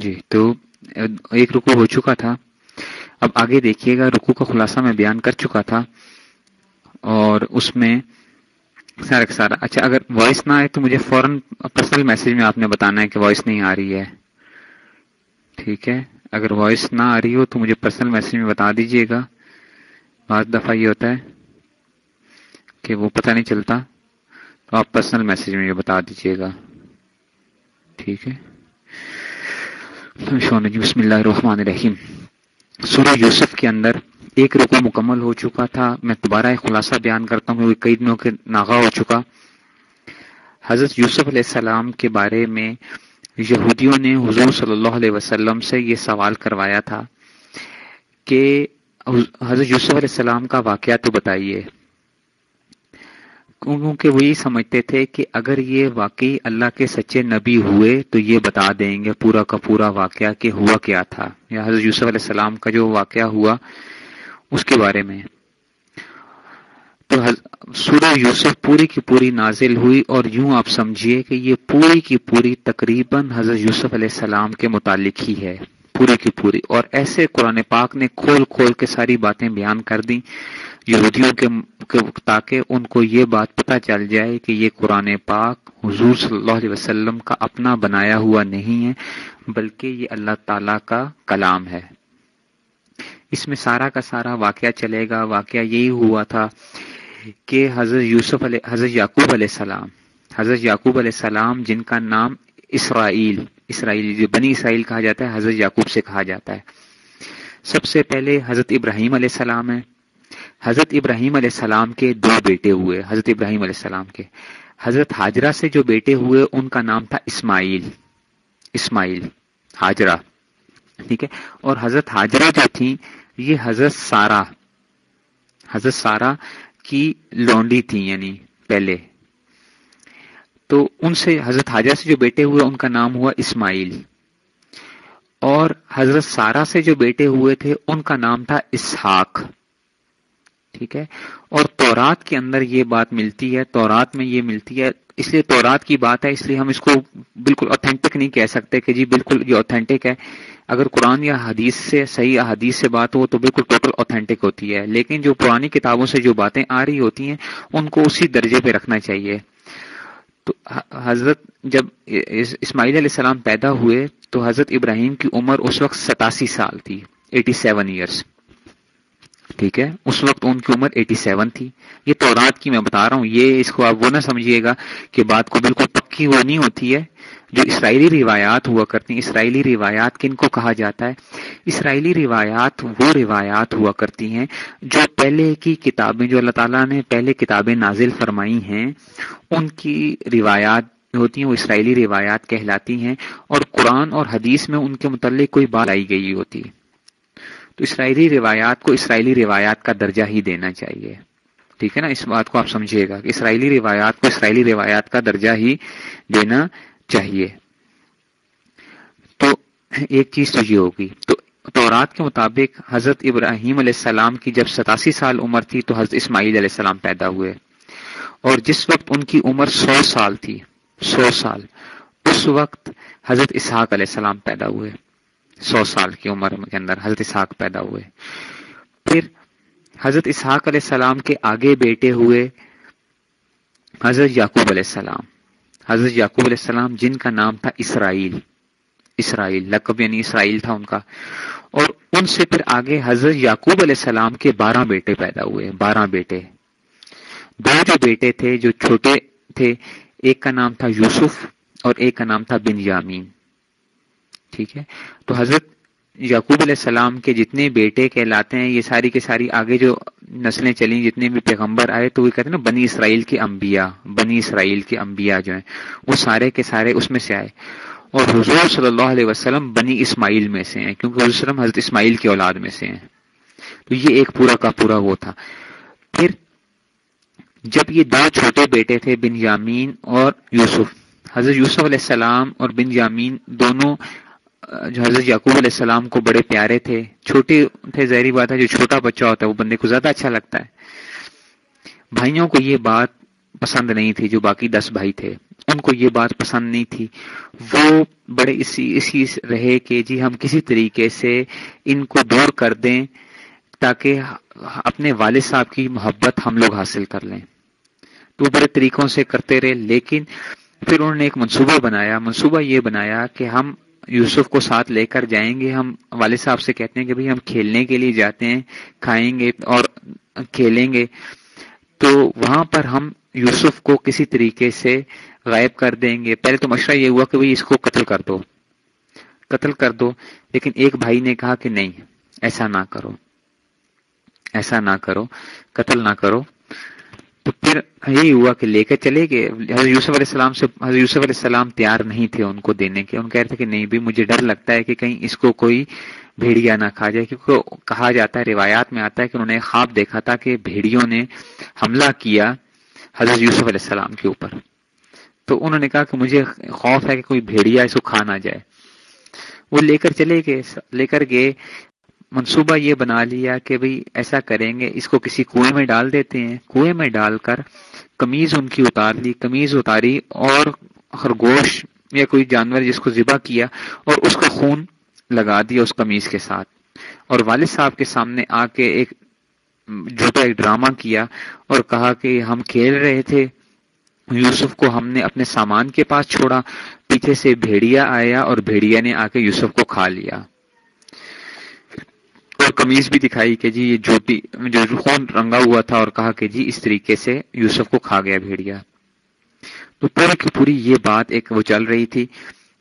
جی تو، ایک رکو ہو چکا تھا۔ اب آگے دیکھیے گا رکو کا خلاصہ میں بیان کر چکا تھا۔ اور اس میں سارا سارا اچھا اگر وائس نہ آئے تو مجھے فوراً پرسنل میسج میں آپ نے بتانا ہے کہ وائس نہیں آ رہی ہے۔ ٹھیک ہے، اگر وائس نہ آ رہی ہو تو مجھے پرسنل میسج میں بتا دیجیے گا۔ بعض دفعہ یہ ہوتا ہے کہ وہ پتہ نہیں چلتا، تو آپ پرسنل میسج میں یہ بتا دیجیے گا۔ ٹھیک ہے۔ جی، بسم اللہ الرحمن الرحیم۔ سورہ یوسف کے اندر ایک رکو مکمل ہو چکا تھا۔ میں دوبارہ ایک خلاصہ بیان کرتا ہوں کیونکہ کئی دنوں کے ناغا ہو چکا۔ حضرت یوسف علیہ السلام کے بارے میں یہودیوں نے حضور صلی اللہ علیہ وسلم سے یہ سوال کروایا تھا کہ حضرت یوسف علیہ السلام کا واقعہ تو بتائیے۔ کیونکہ وہ یہ سمجھتے تھے کہ اگر یہ واقعی اللہ کے سچے نبی ہوئے تو یہ بتا دیں گے پورا کا پورا واقعہ کہ ہوا کیا تھا۔ یا حضرت یوسف علیہ السلام کا جو واقعہ ہوا، اس کے بارے میں۔ تو سورہ یوسف پوری کی پوری نازل ہوئی اور یوں آپ سمجھیے کہ یہ پوری کی پوری تقریباً حضرت یوسف علیہ السلام کے متعلق ہی ہے۔ پوری کی پوری۔ اور ایسے قرآن پاک نے کھول کھول کے ساری باتیں بیان کر دی یہودیوں کے تاکہ ان کو یہ بات پتہ چل جائے کہ یہ قرآن پاک حضور صلی اللہ علیہ وسلم کا اپنا بنایا ہوا نہیں ہے، بلکہ یہ اللہ تعالی کا کلام ہے۔ اس میں سارا کا سارا واقعہ چلے گا۔ واقعہ یہی ہوا تھا کہ حضرت یوسف علیہ، حضرت یعقوب علیہ السلام، حضرت یعقوب علیہ السلام جن کا نام اسرائیل اسرائیل، جو بنی اسرائیل کہا جاتا ہے، حضرت یعقوب سے کہا جاتا ہے۔ سب سے پہلے حضرت ابراہیم علیہ السلام ہے حضرت ابراہیم علیہ السلام کے دو بیٹے ہوئے۔ حضرت ابراہیم علیہ السلام کے۔ حضرت حاجرہ سے جو بیٹے ہوئے، ان کا نام تھا اسماعیل۔ اسماعیل، حاجرہ۔ ٹھیک ہے؟ اور حضرت حاجرہ جو تھی یہ حضرت سارا حضرت سارا کی لونڈی تھی یعنی پہلے۔ تو ان سے حضرت حاجرہ سے جو بیٹے ہوئے ان کا نام ہوا اسماعیل۔ اور حضرت سارا سے جو بیٹے ہوئے تھے ان کا نام تھا اسحاق۔ ٹھیک ہے؟ اور تورات کے اندر یہ بات ملتی ہے، تورات میں یہ ملتی ہے۔ اس لیے تورات کی بات ہے، اس لیے ہم اس کو بالکل اوتھینٹک نہیں کہہ سکتے کہ جی بالکل یہ اوتھینٹک ہے۔ اگر قرآن یا حدیث سے، صحیح حدیث سے بات ہو تو بالکل ٹوٹل اوتھینٹک ہوتی ہے۔ لیکن جو پرانی کتابوں سے جو باتیں آ رہی ہوتی ہیں، ان کو اسی درجے پہ رکھنا چاہیے۔ تو حضرت جب اسماعیل علیہ السلام پیدا ہوئے تو حضرت ابراہیم کی عمر اس وقت ستاسی سال تھی ایٹی سیون ایئرس ٹھیک ہے؟ اس وقت ان کی عمر ایٹی سیون تھی۔ یہ تو رات کی میں بتا رہا ہوں، یہ اس کو آپ وہ نہ سمجھیے گا کہ بات کو بالکل پکی وہ نہیں ہوتی ہے۔ جو اسرائیلی روایات ہوا کرتی ہیں، اسرائیلی روایات کن کو کہا جاتا ہے؟ اسرائیلی روایات وہ روایات ہوا کرتی ہیں جو پہلے کی کتابیں، جو اللہ تعالیٰ نے پہلے کتابیں نازل فرمائی ہیں، ان کی روایات ہوتی ہیں، وہ اسرائیلی روایات کہلاتی ہیں اور قرآن اور حدیث میں ان کے متعلق کوئی بات آئی گئی ہوتی۔ تو اسرائیلی روایات کو اسرائیلی روایات کا درجہ ہی دینا چاہیے۔ ٹھیک ہے نا؟ اس بات کو آپ سمجھیے گا کہ اسرائیلی روایات کو اسرائیلی روایات کا درجہ ہی دینا چاہیے۔ تو ایک چیز تو یہ ہوگی۔ تو تورات کے مطابق حضرت ابراہیم علیہ السلام کی جب ستاسی سال عمر تھی تو حضرت اسماعیل علیہ السلام پیدا ہوئے۔ اور جس وقت ان کی عمر سو سال تھی، سو سال، اس وقت حضرت اسحاق علیہ السلام پیدا ہوئے۔ سو سال کی عمر کے اندر حضرت اسحاق پیدا ہوئے۔ پھر حضرت اسحاق علیہ السلام کے آگے بیٹے ہوئے حضرت یعقوب علیہ السلام۔ حضرت یعقوب علیہ السلام جن کا نام تھا اسرائیل اسرائیل، لقب یعنی اسرائیل تھا ان کا۔ اور ان سے پھر آگے حضرت یعقوب علیہ السلام کے بارہ بیٹے پیدا ہوئے، بارہ بیٹے۔ دو جو بیٹے تھے، جو چھوٹے تھے، ایک کا نام تھا یوسف اور ایک کا نام تھا بن یامین ٹھیک ہے؟ تو حضرت یعقوب علیہ السلام کے جتنے بیٹے کہلاتے ہیں، یہ ساری کے ساری آگے جو نسلیں چلیں، جتنے بھی پیغمبر آئے تو وہ کہتے ہیں نا، بنی اسرائیل کے انبیاء، بنی اسرائیل کے انبیاء جو ہیں، وہ سارے کے سارے اس میں سے آئے۔ اور حضور صلی اللہ علیہ وسلم بنی اسماعیل میں سے ہیں، کیونکہ حضور وسلم حضرت اسماعیل کی اولاد میں سے ہیں۔ تو یہ ایک پورا کا پورا وہ تھا۔ پھر جب یہ دو چھوٹے بیٹے تھے بن یامین اور یوسف۔ حضرت یوسف علیہ السلام اور بن یامین دونوں جو حضرت یعقوب علیہ السلام کو بڑے پیارے تھے، چھوٹے تھے، ظاہری بات ہے، جو چھوٹا بچہ ہوتا ہے، وہ بندے کو زیادہ اچھا لگتا ہے۔ بھائیوں کو یہ بات پسند نہیں تھی، جو باقی دس بھائی تھے، ان کو یہ بات پسند نہیں تھی۔ وہ بڑے اسی اسی رہے کہ جی ہم کسی طریقے سے ان کو دور کر دیں تاکہ اپنے والد صاحب کی محبت ہم لوگ حاصل کر لیں۔ تو بڑے طریقوں سے کرتے رہے، لیکن پھر انہوں نے ایک منصوبہ بنایا۔ منصوبہ یہ بنایا کہ ہم یوسف کو ساتھ لے کر جائیں گے۔ ہم والد صاحب سے کہتے ہیں کہ بھئی ہم کھیلنے کے لیے جاتے ہیں، کھائیں گے اور کھیلیں گے۔ تو وہاں پر ہم یوسف کو کسی طریقے سے غائب کر دیں گے۔ پہلے تو مشورہ یہ ہوا کہ بھئی اس کو قتل کر دو، قتل کر دو۔ لیکن ایک بھائی نے کہا کہ نہیں، ایسا نہ کرو، ایسا نہ کرو، قتل نہ کرو۔ تو پھر یہی ہوا کہ لے کر چلے گئے۔ حضرت یوسف علیہ السلام سے حضرت یوسف علیہ السلام تیار نہیں تھے ان کو دینے کے۔ ان کہتے کہ نہیں بھی مجھے ڈر لگتا ہے کہ کہیں اس کو کوئی بھیڑیا نہ کھا جائے۔ کیونکہ کہا جاتا ہے، روایات میں آتا ہے کہ انہوں نے خواب دیکھا تھا کہ بھیڑیوں نے حملہ کیا حضرت یوسف علیہ السلام کے اوپر۔ تو انہوں نے کہا کہ مجھے خوف ہے کہ کوئی بھیڑیا اس کو کھا نہ جائے۔ وہ لے کر چلے گئے، لے کر گئے۔ منصوبہ یہ بنا لیا کہ بھئی ایسا کریں گے، اس کو کسی کنویں میں ڈال دیتے ہیں۔ کنویں میں ڈال کر کمیز ان کی اتار لی کمیز اتاری اور خرگوش یا کوئی جانور جس کو ذبح کیا اور اس کا خون لگا دیا اس کمیز کے ساتھ۔ اور والد صاحب کے سامنے آ کے ایک جھوٹا ایک ڈرامہ کیا اور کہا کہ ہم کھیل رہے تھے، یوسف کو ہم نے اپنے سامان کے پاس چھوڑا، پیچھے سے بھیڑیا آیا اور بھیڑیا نے آ کے یوسف کو کھا لیا۔ اور کمیز بھی دکھائی کہ جی یہ جوتی جو خون رنگا ہوا تھا اور کہا کہ جی اس طریقے سے یوسف کو کھا گیا بھیڑیا تو پوری کی پوری یہ بات ایک وہ چل رہی تھی،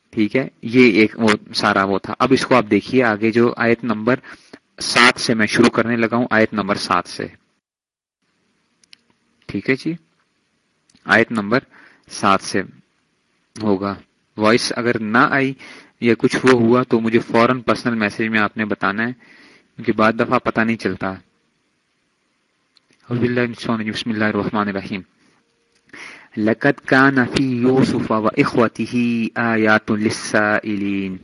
ٹھیک ہے، یہ ایک وہ سارا وہ تھا۔ اب اس کو آپ دیکھیے آگے جو آیت نمبر سات سے میں شروع کرنے لگا ہوں، آیت نمبر سات سے۔ ٹھیک ہے جی آیت نمبر سات سے ہوگا۔ وائس اگر نہ آئی یا کچھ وہ ہوا تو مجھے فوراً پرسنل میسج میں آپ نے بتانا ہے۔ کیونکہ بعد دفعہ پتہ نہیں چلتا۔ بسم اللہ الرحمن الرحیم۔ لقد كان في يوسف واخوته آيات للسائلين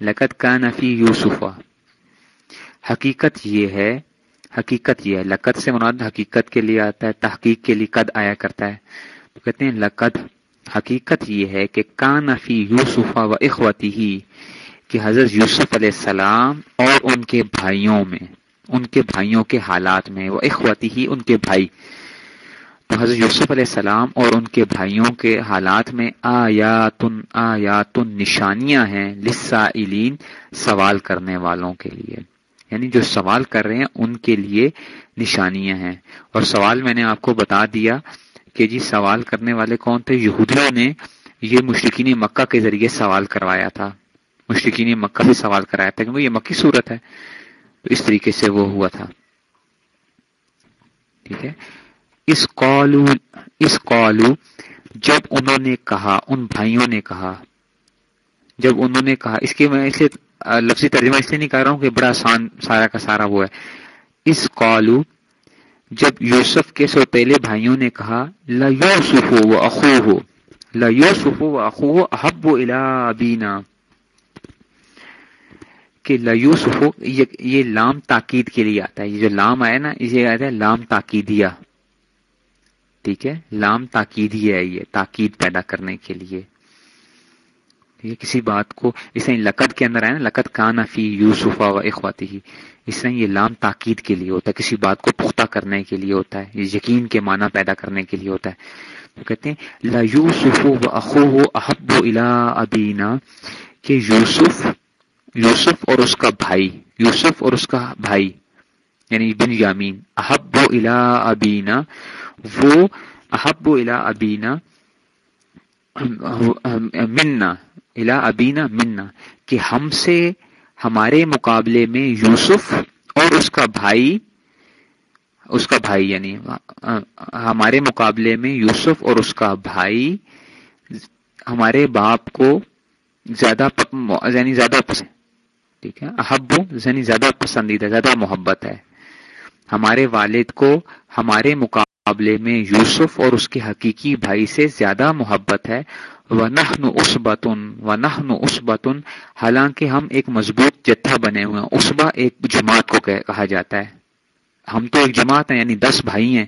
لقد كان في يوسف حقیقت یہ ہے، حقیقت یہ ہے، لقد سے مراد حقیقت کے لیے آتا ہے، تحقیق کے لیے قد آیا کرتا ہے۔ تو کہتے ہیں لقد، حقیقت یہ ہے کہ کان فی یوسف و اخوتی کہ حضرت یوسف علیہ السلام اور ان کے بھائیوں میں، ان کے بھائیوں کے حالات میں، وہ اخوتی ہی ان کے بھائی۔ تو حضرت یوسف علیہ السلام اور ان کے بھائیوں کے حالات میں آیاتن آیاتن نشانیاں ہیں لسائلین سوال کرنے والوں کے لیے۔ یعنی جو سوال کر رہے ہیں، ان کے لیے نشانیاں ہیں۔ اور سوال میں نے آپ کو بتا دیا کہ جی سوال کرنے والے کون تھے؟ یہودیوں نے یہ مشرقین مکہ کے ذریعے سوال کروایا تھا۔ مشرقین مکہ سے سوال کرایا تھا کیونکہ یہ مکی صورت ہے۔ تو اس طریقے سے وہ ہوا تھا۔ ٹھیک ہے۔ اس قالو اس قالو جب انہوں نے کہا، ان بھائیوں نے کہا، جب انہوں نے کہا، اس کے میں اس لیے لفظی ترجمہ اس لیے نہیں کہہ رہا ہوں کہ بڑا آسان سارا کا سارا وہ ہے۔ اس قالو جب یوسف کے سو پہلے بھائیوں نے کہا، لا یوسف و اخو ہو لا یوسف و اخو ہو احب و ابینا۔ کہ لا یہ لام تاکید کے لیے آتا ہے۔ یہ جو لام آیا نا، اسے آتا ہے لام تاکیدیا ٹھیک ہے؟ لام تاکیدی ہے یہ، تاکید پیدا کرنے کے لیے۔ یہ کسی بات کو، اس طرح لقد کے اندر آئے نا لقد کان فی یوسف و اخواتی ہی اس طرح یہ لام تاکید کے لیے ہوتا ہے، کسی بات کو پختہ کرنے کے لیے ہوتا ہے یہ یقین کے معنی پیدا کرنے کے لیے ہوتا ہے۔ تو کہتے ہیں، لا یوسف و اخو احب الا ابینا، کہ یوسف یوسف اور اس کا بھائی، یوسف اور اس کا بھائی یعنی بن یامین احب و الا ابینا، وہ احب الا ابینا، منا الا ابینا منا، کہ ہم سے، ہمارے مقابلے میں یوسف اور اس کا بھائی، اس کا بھائی یعنی ہمارے مقابلے میں یوسف اور اس کا بھائی، ہمارے باپ کو زیادہ یعنی زیادہ پسند۔ ٹھیک ہے؟ احب یعنی زیادہ پسندیدہ، زیادہ محبت ہے۔ ہمارے والد کو ہمارے مقابلے میں یوسف اور اس کے حقیقی بھائی سے زیادہ محبت ہے۔ و نہن اسبتن و اسبتن حالانکہ ہم ایک مضبوط جتھا بنے ہوئے ہیں۔ اسبا ایک جماعت کو کہا جاتا ہے۔ ہم تو ایک جماعت ہیں یعنی دس بھائی ہیں۔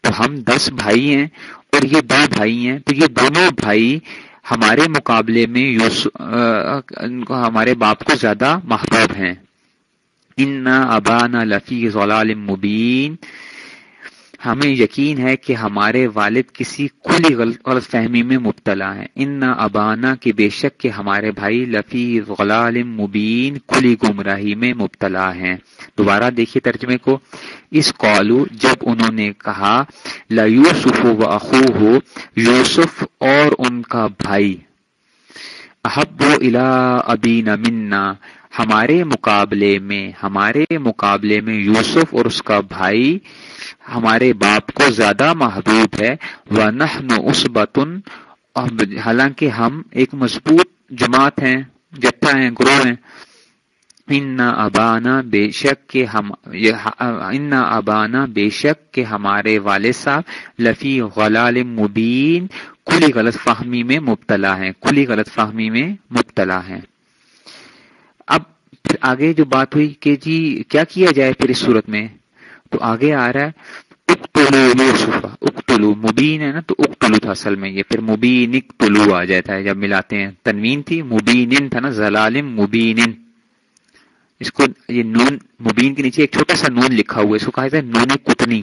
تو ہم دس بھائی ہیں اور یہ دو بھائی ہیں۔ تو یہ دونوں بھائی ہمارے مقابلے میں ہمارے باپ کو زیادہ محبوب ہیں۔ ان ابانا لفی ضلال مبین ہمیں یقین ہے کہ ہمارے والد کسی کھلی غلط فہمی میں مبتلا ہیں۔ ان نہ ابانا کے بے شک کے ہمارے بھائی لفی غلال مبین کھلی گمراہی میں مبتلا ہیں۔ دوبارہ دیکھیے ترجمے کو۔ اس قالو جب انہوں نے کہا یوسف و اخو ہو یوسف اور ان کا بھائی۔ احب و الا ابین منا۔ ہمارے مقابلے میں، ہمارے مقابلے میں یوسف اور اس کا بھائی ہمارے باپ کو زیادہ محبوب ہے۔ وہ نہ اس بتن حالانکہ ہم ایک مضبوط جماعت ہیں، جتھا ہیں، گروہ ہیں۔ ان ابانا بے شک کے ہم ان ابانا بے شک کے ہمارے والد صاحب لفی غلال مبین، کھلی غلط فہمی میں مبتلا ہیں، کھلی غلط فہمی میں مبتلا ہیں۔ اب پھر آگے جو بات ہوئی کہ جی کیا کیا جائے پھر اس صورت میں؟ تو آگے آ رہا ہے اکتلو یوسفا اکتلو مبین ہے نا، تو اکتلو تھا اصل میں یہ، پھر مبین اکتلو آ جاتا ہے، جب ملاتے ہیں، تنوین تھی مبین تھا نا زلالم مبین اس کو یہ نون، مبین کے نیچے ایک چھوٹا سا نون لکھا ہوا ہے، اس کو کہا جاتا ہے نون کتنی۔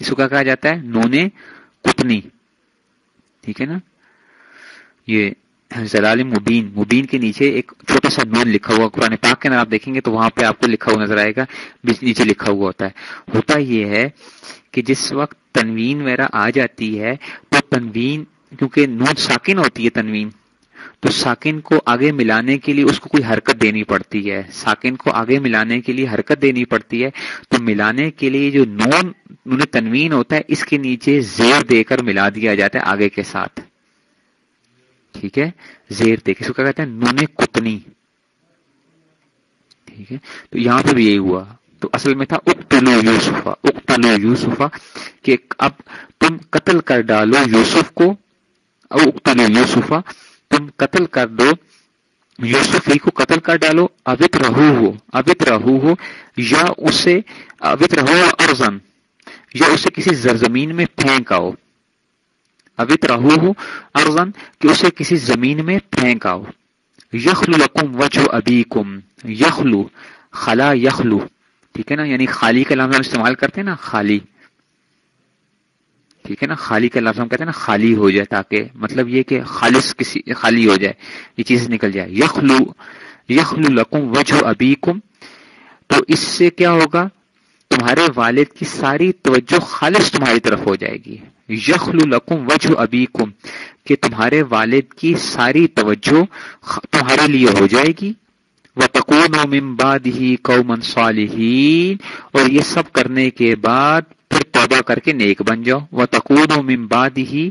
اس کو کیا کہا جاتا ہے نون کتنی۔ ٹھیک ہے نا؟ یہ زلال مبین مبین کے نیچے ایک چھوٹا سا نون لکھا ہوا، قرآن پاک کے اندر آپ دیکھیں گے تو وہاں پہ آپ کو لکھا ہوا نظر آئے گا نیچے لکھا ہوا ہوتا ہے۔ ہوتا یہ ہے کہ جس وقت تنوین وغیرہ آ جاتی ہے، تو تنوین، کیونکہ نون ساکن ہوتی ہے تنوین، تو ساکن کو آگے ملانے کے لیے اس کو کوئی حرکت دینی پڑتی ہے۔ ساکن کو آگے ملانے کے لیے حرکت دینی پڑتی ہے، تو ملانے کے لیے جو نون نون تنوین ہوتا ہے، اس کے نیچے زیر دے کر ملا دیا جاتا ہے آگے کے ساتھ۔ ٹھیک ہے؟ زیر دیکھ اس کو کیا کہتے ہیں؟ نون کتنی ٹھیک ہے؟ تو یہاں پہ بھی یہی ہوا۔ تو اصل میں تھا اکتلو یوسفا اکتلو یوسفا کہ اب تم قتل کر ڈالو یوسف کو۔ اکتلو یوسفا تم قتل کر دو یوسف ہی کو قتل کر ڈالو۔ ابت رہو ہو۔ ابت رہو ہو۔ یا اسے ابت رہو ارزن یا اسے کسی زرزمین میں پھینک آؤ ابت رہو ارزن کہ اسے کسی زمین میں پھینک آؤ یخلو لکم وجہ ابی کم یخلو، خلا یخلو۔ ٹھیک ہے نا؟ یعنی خالی کا لفظ ہم استعمال کرتے ہیں نا، خالی۔ ٹھیک ہے نا؟ خالی کا لفظ ہم کہتے ہیں نا، خالی ہو جائے تاکہ مطلب یہ کہ خالص کسی، خالی ہو جائے، یہ چیز نکل جائے۔ یخلو یخلو لکم وجہ ابی کم تو اس سے کیا ہوگا؟ تمہارے والد کی ساری توجہ خالص تمہاری طرف ہو جائے گی۔ یخل لکم وجہ ابی کم کہ تمہارے والد کی ساری توجہ تمہارے لیے ہو جائے گی۔ وہ تکون و ممباد ہی قومن صالحین اور یہ سب کرنے کے بعد پھر توبہ کر کے نیک بن جاؤ۔ وہ تکون و ممباد ہی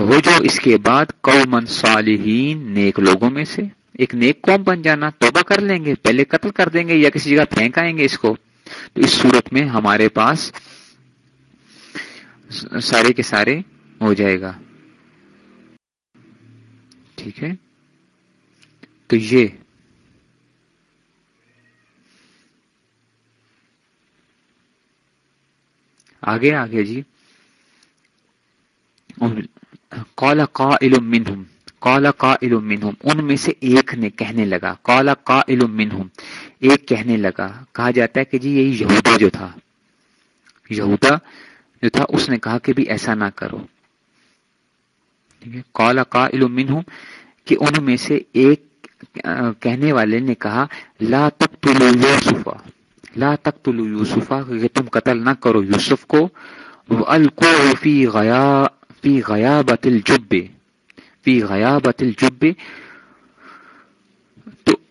ہو جاؤ اس کے بعد قومن صالحین نیک لوگوں میں سے۔ ایک نیک قوم بن جانا، توبہ کر لیں گے، پہلے قتل کر دیں گے یا کسی جگہ پھینک آئیں گے اس کو۔ تو اس صورت میں ہمارے پاس سارے کے سارے ہو جائے گا۔ ٹھیک ہے؟ تو یہ آگے آگے جی۔ کالا کا منہم کالا کا علم منہم۔ ان میں سے ایک نے کہنے لگا کالا کا علم منہم۔ ایک کہنے لگا، کہا جاتا ہے کہ جی یہی یہودا جو تھا۔ یہودا جو تھا، اس نے کہا کہ بھی ایسا نہ کرو۔ ٹھیک ہے۔ کالا کا منہم، کہ ان میں سے ایک کہنے والے نے کہا، لا تک تلو یوسفا۔ لا تک تلو یوسفا، کہ تم قتل نہ کرو یوسف کو۔ الکو فی غیا فی غیا بتل جب فی غیا بتل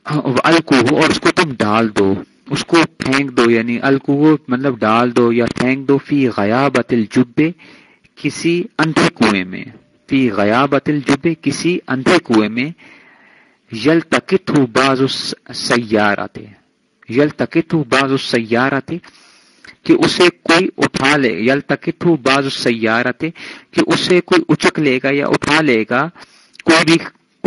ہاں، جب تو الکو اور اس کو تم ڈال دو۔ اس کو پھینک دو یعنی الکو مطلب ڈال دو یا پھینک دو فی غیا بتل جب کسی اندھے کنویں میں۔ فی غیا بتل جب کسی اندھے کنویں میں۔ یل تکت ہو باز سیار آتے یل تکت ہو باز سیار آتے کہ اسے کوئی اٹھا لے۔ یل تکت باز سیار آتے کہ اسے کوئی اچک لے گا یا اٹھا لے گا۔ کوئی بھی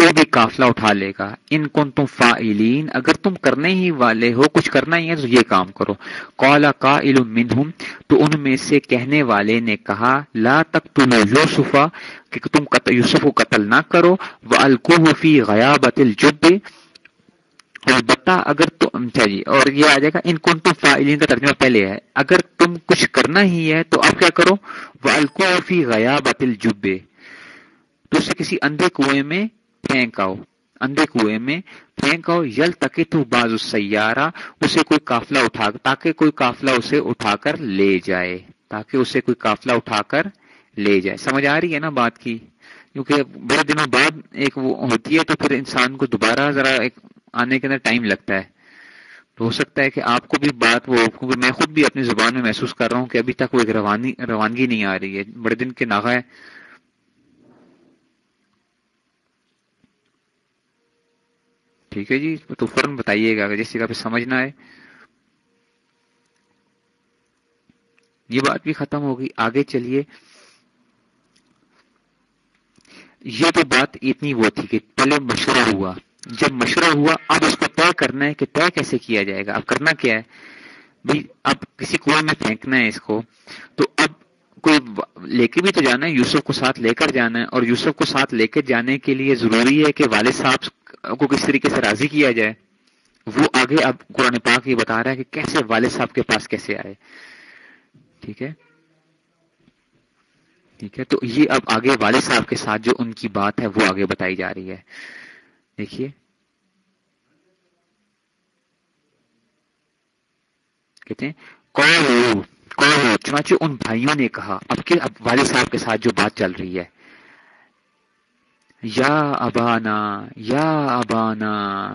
کوئی بھی قافلہ اٹھا لے گا۔ ان کن تم فائلین اگر تم کرنے ہی والے ہو، کچھ کرنا ہی ہے تو یہ کام کرو۔ قالا قائل منہم، تو ان میں سے کہنے والے نے کہا، لا تک تم یوسفا کہ تم یوسف کو قتل نہ کرو وہ الکوہ فی غیابت الجب البتہ اگر تم اچھا جی اور یہ آ جائے گا، ان کن تم فائلین کا ترجمہ پہلے ہے۔ اگر تم کچھ کرنا ہی ہے تو اب کیا کرو؟ وہ الکوہ فی غیابت الجب تو اسے کسی اندھے کنویں میں پھینک آؤ اندھے کنویں میں پھینک آؤ یل تک تو باز سیارہ، اسے کوئی قافلہ اٹھا، تاکہ کوئی قافلہ اسے اٹھا کر لے جائے، تاکہ اسے کوئی قافلہ اٹھا کر لے جائے۔ سمجھ آ رہی ہے نا بات کی؟ کیونکہ بڑے دنوں بعد ایک وہ ہوتی ہے تو پھر انسان کو دوبارہ ذرا ایک آنے کے اندر ٹائم لگتا ہے۔ تو ہو سکتا ہے کہ آپ کو بھی بات وہ کیونکہ میں خود بھی اپنی زبان میں محسوس کر رہا ہوں کہ ابھی تک وہ ایک روانی، روانگی نہیں آ رہی ہے۔ بڑے دن کے ناغا ٹھیک ہے جی؟ تو فوراً بتائیے گا جس جگہ پہ سمجھ نہ آئے یہ بات بھی ختم ہوگی آگے چلیے۔ یہ تو بات اتنی وہ تھی کہ پہلے مشورہ ہوا۔ جب مشورہ ہوا، اب اس کو طے کرنا ہے کہ طے کیسے کیا جائے گا۔ اب کرنا کیا ہے؟ بھائی، اب کسی کنویں میں پھینکنا ہے اس کو۔ تو اب کوئی لے کے بھی تو جانا ہے، یوسف کو ساتھ لے کر جانا ہے، اور یوسف کو ساتھ لے کے جانے کے لیے ضروری ہے کہ والد صاحب کو کس طریقے سے راضی کیا جائے۔ وہ آگے اب قرآن پاک یہ بتا رہا ہے کہ کیسے والد صاحب کے پاس کیسے آئے۔ ٹھیک ہے؟ ٹھیک ہے؟ تو یہ اب آگے والد صاحب کے ساتھ جو ان کی بات ہے، وہ آگے بتائی جا رہی ہے۔ دیکھیے۔ کہتے ہیں چنانچہ ان بھائیوں نے کہا، اب کہ اب والد صاحب کے ساتھ جو بات چل رہی ہے۔ یا ابانا یا ابانا،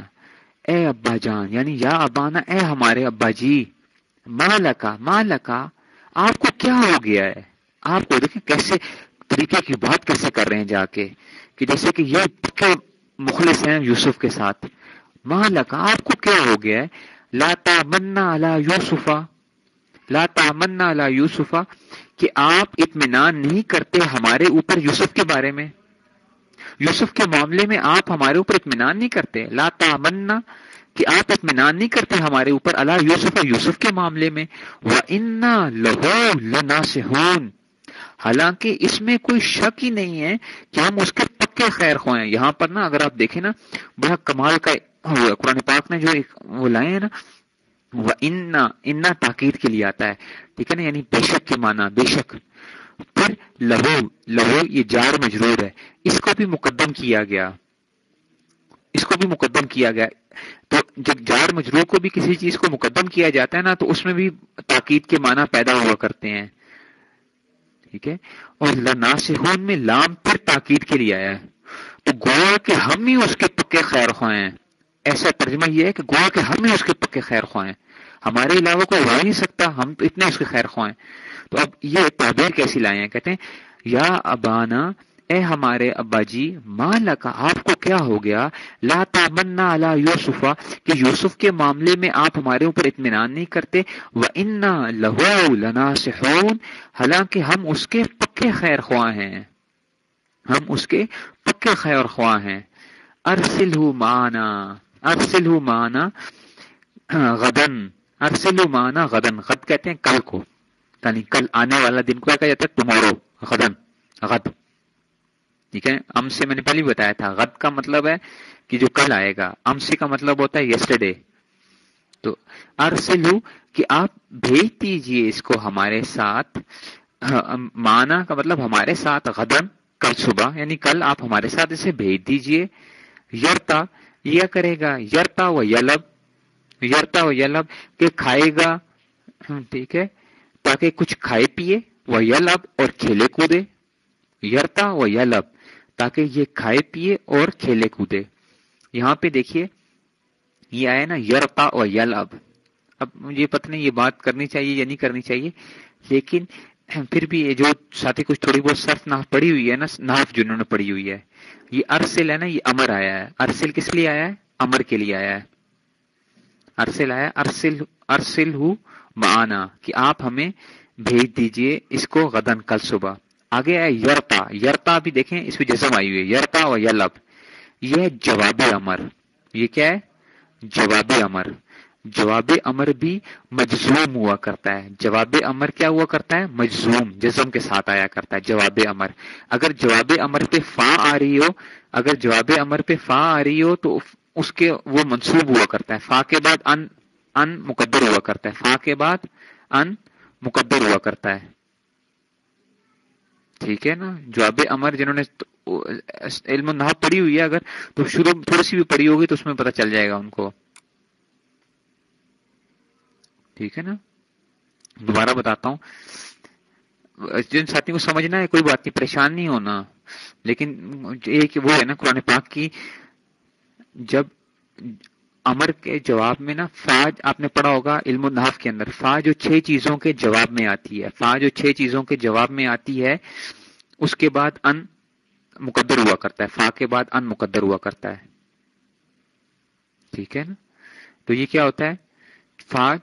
اے ابا جان یعنی یا ابانا، اے ہمارے ابا جی ماں لکا ماں لکا، آپ کو کیا ہو گیا ہے؟ آپ کو دیکھیں کیسے طریقے کی بات کیسے کر رہے ہیں جا کے، کہ جیسے کہ یہ پکے مخلص ہیں یوسف کے ساتھ۔ ماں لکا، آپ کو کیا ہو گیا ہے؟ لاتا منا اللہ یوسفا لاتا منا اللہ یوسفا، کہ آپ اطمینان نہیں کرتے ہمارے اوپر یوسف کے بارے میں۔ یوسف کے معاملے میں آپ ہمارے اوپر اطمینان نہیں کرتے۔ لا تمنا کہ آپ اطمینان نہیں کرتے ہمارے اوپر اللہ یوسف اور یوسف کے معاملے میں۔ وہ انا لہو لنا سے حالانکہ اس میں کوئی شک ہی نہیں ہے کہ ہم اس کے پکے خیر خوائیں یہاں پر نا، اگر آپ دیکھیں نا، بڑا کمال کا قرآن پاک نے جو وہ لائے ہیں نا وہ انا انا تاکید کے لیے آتا ہے۔ ٹھیک ہے نا؟ یعنی بے شک کے معنی، بے شک۔ پھر لہو لہو یہ جار مجرور ہے۔ اس کو بھی مقدم کیا گیا۔ اس کو بھی مقدم کیا گیا۔ تو جب جار مجرور کو بھی کسی چیز کو مقدم کیا جاتا ہے نا، تو اس میں بھی تاکید کے معنی پیدا ہوا کرتے ہیں۔ ٹھیک ہے؟ اور لنا سے میں لام پھر تاکید کے لیے آیا ہے۔ تو گوا کہ ہم ہی اس کے پکے خیر خواہ ہیں۔ ایسا ترجمہ یہ ہے کہ گوا کہ ہم ہی اس کے پکے خیر خواہ ہیں۔ ہمارے علاوہ کوئی ہو نہیں سکتا، ہم تو اتنے اس کے خیر خواہ ہیں۔ تو اب یہ تعبیر کیسی لائے ہیں؟ کہتے ہیں، یا ابانا، اے ہمارے ابا جی ماں لکا، آپ کو کیا ہو گیا؟ لا تمنا اللہ یوسفا، کہ یوسف کے معاملے میں آپ ہمارے اوپر اطمینان نہیں کرتے۔ وہ انا لہو لنا سے حالانکہ ہم اس کے پکے خیر خواہ ہیں۔ ہم اس کے پکے خیر خواہ ہیں۔ ارسل مانا ارسل مانا غدن ارسل مانا غدن، غد کہتے ہیں کل کو یعنی کل آنے والا دن کو کیا کہا جاتا ہے ٹمورو غدن، غد۔ ٹھیک ہے؟ ام سے میں نے پہلے بتایا تھا، غد کا مطلب ہے کہ جو کل آئے گا، ام سے کا مطلب ہوتا ہے یسٹرڈے تو ارسلو، کہ آپ بھیج دیجیے اس کو ہمارے ساتھ مانا کا مطلب ہمارے ساتھ غدن کل صبح یعنی کل آپ ہمارے ساتھ اسے بھیج دیجیے۔ یرتا یہ کرے گا، یرتا و یلب، یرتا و یلب کہ کھائے گا، ٹھیک ہے، تاکہ کچھ کھائے پیے وہ یلب اور کھیلے کودے، یرتا و یلب، تاکہ یہ کھائے پیے اور کھیلے کودے۔ یہاں پہ دیکھیے، یہ آیا نا، یرتا و یلب۔ اب مجھے پتہ نہیں یہ بات کرنی چاہیے یا نہیں کرنی چاہیے، لیکن پھر بھی یہ جو ساتھی کچھ تھوڑی بہت صرف ناف پڑی ہوئی ہے نا، ناف جنہوں نے پڑی ہوئی ہے، یہ ارسل ہے نا، یہ امر آیا ہے۔ ارسل کس لیے آیا ہے؟ امر کے لیے آیا ہے۔ ارسل آیا، ارسل ارسل ہوں معنا کہ آپ ہمیں بھیج دیجیے اس کو غدن کل صبح۔ آگے ہے یرتا یرتا بھی دیکھیں، اس پہ جسم آئی ہوئی ہے۔ یرتا و یلب، یہ جواب امر۔ یہ کیا ہے؟ جواب امر۔ جواب امر بھی مجزوم ہوا کرتا ہے۔ جواب امر کیا ہوا کرتا ہے؟ مجزوم، جزم کے ساتھ آیا کرتا ہے۔ جواب امر، اگر جواب امر پہ فا آ رہی ہو، اگر جواب امر پہ فا آ رہی ہو تو اس کے وہ منصوب ہوا کرتا ہے۔ فا کے بعد ان ان مقدر ہوا کرتا ہے۔ فا کے بعد ان مقدر ہوا کرتا ہے۔ ٹھیک ہے نا؟ جواب امر جنہوں نے علم نہ پڑھی ہوئی ہے اگر، تو شروع تھوڑی سی بھی پڑھی ہوگی تو اس میں پتہ چل جائے گا ان کو۔ ٹھیک ہے نا؟ دوبارہ بتاتا ہوں۔ جن ساتھی کو سمجھنا ہے، کوئی بات نہیں، پریشان نہیں ہونا۔ لیکن ایک وہ ہے نا قرآن پاک کی، جب امر کے جواب میں نا فاج، آپ نے پڑھا ہوگا علم النحف کے اندر۔ فا جو چھ چیزوں کے جواب میں آتی ہے۔ فا جو چھ چیزوں کے جواب میں آتی ہے، اس کے بعد ان مقدر ہوا کرتا ہے۔ فا کے بعد ان مقدر ہوا کرتا ہے۔ ٹھیک ہے نا؟ تو یہ کیا ہوتا ہے؟ فا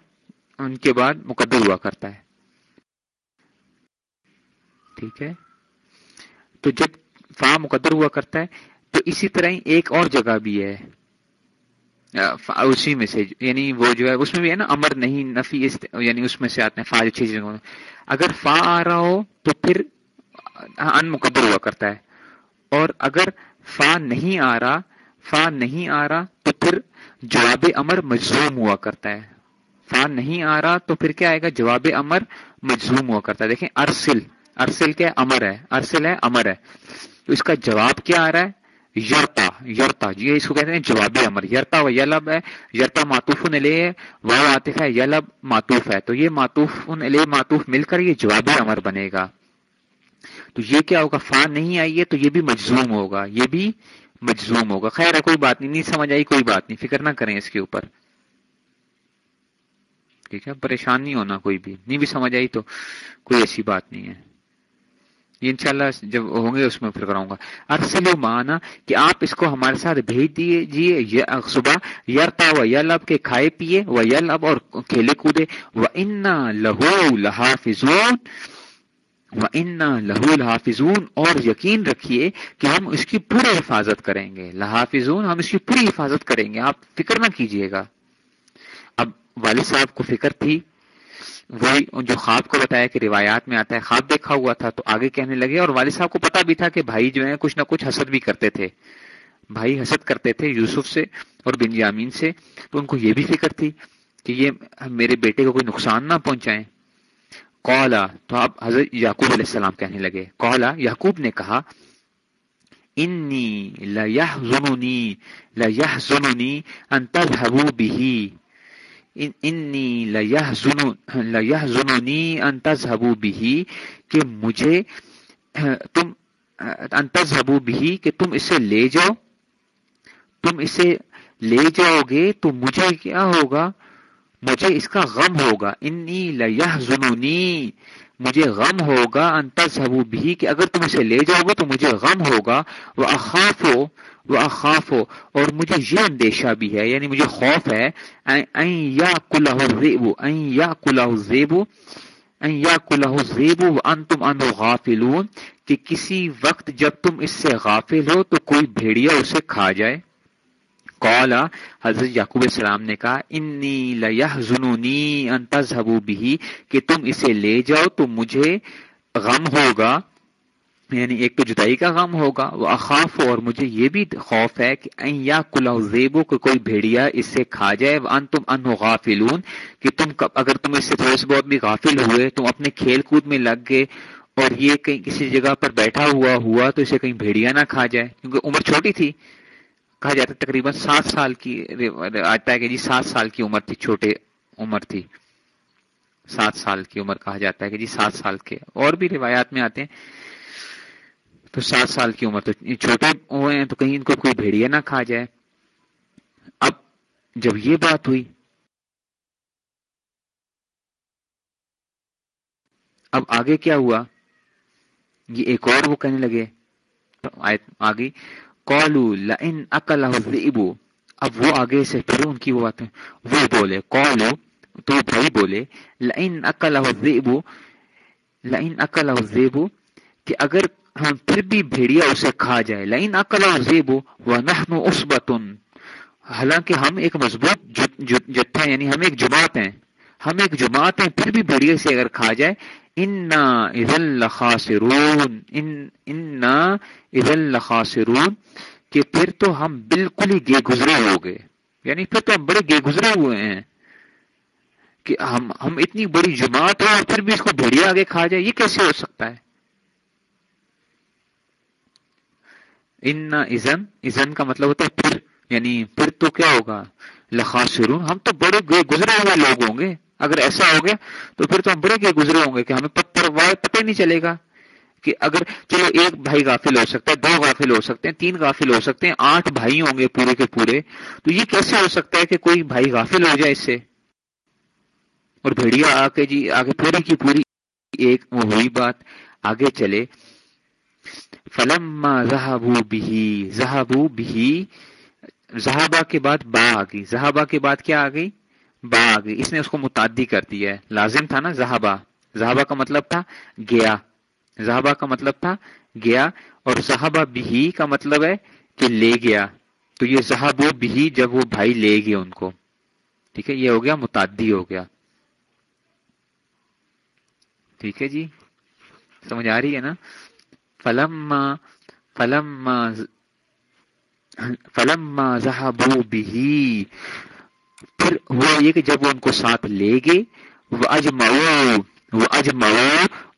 ان کے بعد مقدر ہوا کرتا ہے۔ ٹھیک ہے؟ تو جب فا مقدر ہوا کرتا ہے، تو اسی طرح ہی ایک اور جگہ بھی ہے۔ اسی میں سے یعنی وہ جو ہے، اس میں بھی ہے نا، امر نہیں، نفی یعنی اس میں سے آتے ہیں فا، جو چیز اگر فا آ رہا ہو، تو پھر ان مقدر ہوا کرتا ہے۔ اور اگر فا نہیں آ رہا، فا نہیں آ رہا، تو پھر جواب امر مجزوم ہوا کرتا ہے۔ فا نہیں آ رہا تو پھر کیا آئے گا؟ جواب امر مجزوم ہوا کرتا ہے۔ دیکھیں، ارسل ارسل کیا امر ہے۔ ارسل ہے، امر ہے۔ تو اس کا جواب کیا آ رہا ہے؟ یرتا یرتا۔ یہ اس کو کہتے ہیں جواب امر۔ یرتا و یلب ہے۔ یرتا ماتوف لے وہ عاطف ہے یلب ماتوف ہے۔ تو یہ ماتوف لے ماتوف مل کر یہ جواب امر بنے گا۔ تو یہ کیا ہوگا؟ فان نہیں آئی ہے تو یہ بھی مجزوم ہوگا۔ یہ بھی مجزوم ہوگا۔ خیر ہے، کوئی بات نہیں نہیں سمجھ آئی، کوئی بات نہیں۔ فکر نہ کریں اس کے اوپر۔ ٹھیک ہے پریشان نہیں ہونا کوئی بھی۔ نہیں بھی سمجھ آئی تو کوئی ایسی بات نہیں ہے۔ یہ انشاءاللہ جب ہوں گے اس میں پھر کراؤں گا۔ ارسل مانا کہ آپ اس کو ہمارے ساتھ بھیج دیے صبح، یرتا و یلب کے کھائے پیے، و یلب اور کھیلے کودے۔ و ان لہو لحافظون۔ و ان لہو لحافظون۔ اور یقین رکھیے کہ ہم اس کی پوری حفاظت کریں گے۔ لحافظون، ہم اس کی پوری حفاظت کریں گے۔ آپ فکر نہ کیجیے گا۔ والد صاحب کو فکر تھی، وہی جو خواب کو بتایا کہ روایات میں آتا ہے، خواب دیکھا ہوا تھا تو آگے کہنے لگے، اور والد صاحب کو پتا بھی تھا کہ بھائی جو ہیں کچھ نہ کچھ حسد بھی کرتے تھے۔ بھائی حسد کرتے تھے یوسف سے اور بن یامین سے۔ تو ان کو یہ بھی فکر تھی کہ یہ میرے بیٹے کو کوئی نقصان نہ پہنچائیں۔ کولا تو اب حضرت یعقوب علیہ السلام کہنے لگے۔ کولا یعقوب نے کہا، انی لنی لنی انتظ بھی انی کہ مجھے، تم انتظبو بھی کہ تم اسے لے جاؤ. تم اسے لے جاؤ گے تو مجھے کیا ہوگا؟ مجھے اس کا غم ہوگا. انی لنی مجھے غم ہوگا انتظبو بھی کہ اگر تم اسے لے جاؤ گے تو مجھے غم ہوگا وہ اخاف ہو وہ اخاف ہو اور مجھے یہ اندیشہ بھی ہے یعنی مجھے خوف ہے یا کلہ زیبو یا کلہ زیبو یا کلہ زیبو ان تم ان غافلون، کہ کسی وقت جب تم اس سے غافل ہو تو کوئی بھیڑیا اسے کھا جائے۔ قالا حضرت یعقوب السلام نے کہا، انی لیحزنونی ان تذهبوا به، کہ تم اسے لے جاؤ تو مجھے غم ہوگا. یعنی ایک تو جدائی کا غم ہوگا، وہ اخاف، اور مجھے یہ بھی خوف ہے کہ یا کلا زیبو کو کوئی بھیڑیا اس سے کھا جائے ان تم ان غافلون، کہ تم اگر تم اس سے تھوڑے سے بہت بھی غافل ہوئے، تم اپنے کھیل کود میں لگ گئے، اور یہ کہیں کسی جگہ پر بیٹھا ہوا ہوا، تو اسے کہیں بھیڑیا نہ کھا جائے، کیونکہ عمر چھوٹی تھی۔ کہا جاتا تقریباً سات سال کی آتا ہے کہ جی سات سال کی عمر تھی، چھوٹے عمر تھی۔ سات سال کی عمر کہا جاتا ہے کہ جی سات سال کے۔ اور بھی روایات میں آتے ہیں۔ تو سات سال کی عمر تو چھوٹے ہوئے ہیں تو کہیں ان کو کوئی بھیڑیا نہ کھا جائے۔ اب جب یہ بات ہوئی، اب آگے کیا ہوا؟ یہ ایک اور وہ کہنے لگے۔ آگے۔ کالو لن اکل اب وہ آگے سے پھر ان کی وہ بات وہ بولے کالو تو بھائی بولے لن اکل لن اکل کہ اگر ہم پھر بھی بھیڑیا اسے کھا جائے لائن اکل زیب و نحن اسبتن حالانکہ ہم ایک مضبوط جتھا یعنی ہم ایک جماعت ہیں۔ ہم ایک جماعت ہیں، پھر بھی بھیڑیا سے اگر کھا جائے انا اذن لخاسرون ان اذن کہ پھر تو ہم بالکل ہی گے گزرے ہو گئے۔ یعنی پھر تو ہم بڑے گے گزرے ہوئے ہیں کہ ہم ہم اتنی بڑی جماعت ہو اور پھر بھی اس کو بھیڑیا آگے کھا جائے، یہ کیسے ہو سکتا ہے؟ ان ازن ازن کا مطلب ہوتا ہے پھر یعنی پھر تو کیا ہوگا؟ لخاسرون، ہم تو بڑے گزرے ہوئے لوگ ہوں گے۔ اگر ایسا ہو گیا تو پھر تو ہم بڑے گئے گزرے ہوں گے کہ ہمیں پتھر پتہ ہی نہیں چلے گا کہ اگر چلو ایک بھائی غافل ہو سکتا ہے، دو غافل ہو سکتے ہیں، تین غافل ہو سکتے ہیں، آٹھ بھائی ہوں گے پورے کے پورے، تو یہ کیسے ہو سکتا ہے کہ کوئی بھائی غافل ہو جائے اس سے؟ اور بھیڑیا آ کے جی آگے پوری کی پوری ایک وہ ہوئی بات، آگے چلے۔ فلم زہابو بھی زہابو بھی زہابا کے بعد با آ گئی۔ زہابا کے بعد کیا آ گئی؟ با آ گئی اس نے اس کو متعدی کر دیا ہے۔ لازم تھا نا زہابا زہابا کا مطلب تھا گیا۔ زہابا کا مطلب تھا گیا اور زہابا بھی کا مطلب ہے کہ لے گیا۔ تو یہ زہابو بھی جب وہ بھائی لے گئے ان کو۔ ٹھیک ہے، یہ ہو گیا، متعدی ہو گیا۔ ٹھیک ہے جی؟ سمجھ آ رہی ہے نا؟ فلم فلم فلم زہابو بھی پھر ہوا یہ کہ جب وہ ان کو ساتھ لے گئے، وہ اجمعو وہ اجمعو،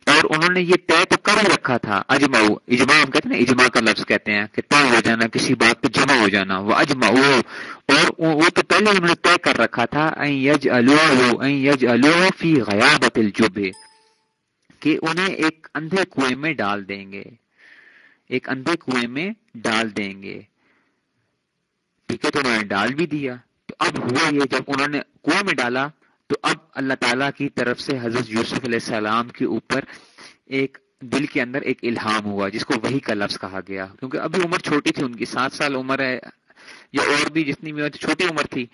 اور انہوں نے یہ طے تو کر رکھا تھا، اجمعو، اجماع ہم کہتے ہیں نا، اجماع کا لفظ کہتے ہیں کہ طے ہو جانا، کسی بات پہ جمع ہو جانا، وہ اجمعو، اور وہ تو پہلے انہوں نے طے کر رکھا تھا این یج این یج فی غیابت الجبے کہ انہیں ایک اندھے کنویں میں ڈال دیں گے، ایک اندھے کنویں میں ڈال دیں گے۔ ٹھیک ہے، تو انہوں نے ڈال بھی دیا۔ اب ہوا یہ جب انہوں نے کنویں میں ڈالا تو اب اللہ تعالیٰ کی طرف سے حضرت یوسف علیہ السلام کے اوپر ایک دل کے اندر ایک الہام ہوا، جس کو وہی کا لفظ کہا گیا۔ کیونکہ ابھی عمر چھوٹی تھی ان کی، سات سال عمر ہے یا اور بھی جتنی بھی چھوٹی عمر تھی۔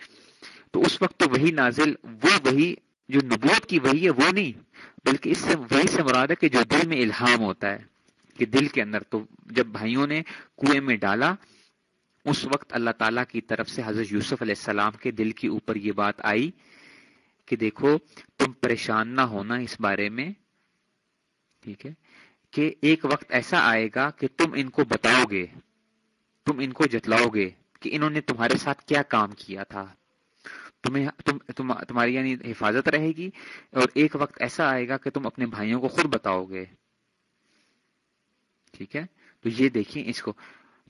تو اس وقت تو وہی نازل، وہ وہی جو نبوت کی وہی ہے، وہ نہیں، بلکہ اس سے وہی سے مراد ہے کہ جو دل میں الہام ہوتا ہے، کہ دل کے اندر۔ تو جب بھائیوں نے کنویں میں ڈالا اس وقت اللہ تعالیٰ کی طرف سے حضرت یوسف علیہ السلام کے دل کے اوپر یہ بات آئی کہ دیکھو تم پریشان نہ ہونا اس بارے میں ٹھیک ہے کہ ایک وقت ایسا آئے گا کہ تم ان کو بتاؤ گے تم ان کو جتلاؤ گے کہ انہوں نے تمہارے ساتھ کیا کام کیا تھا۔ تمہیں تم, تم, تمہاری یعنی حفاظت رہے گی اور ایک وقت ایسا آئے گا کہ تم اپنے بھائیوں کو خود بتاؤ گے۔ ٹھیک ہے؟ تو یہ دیکھیں اس کو۔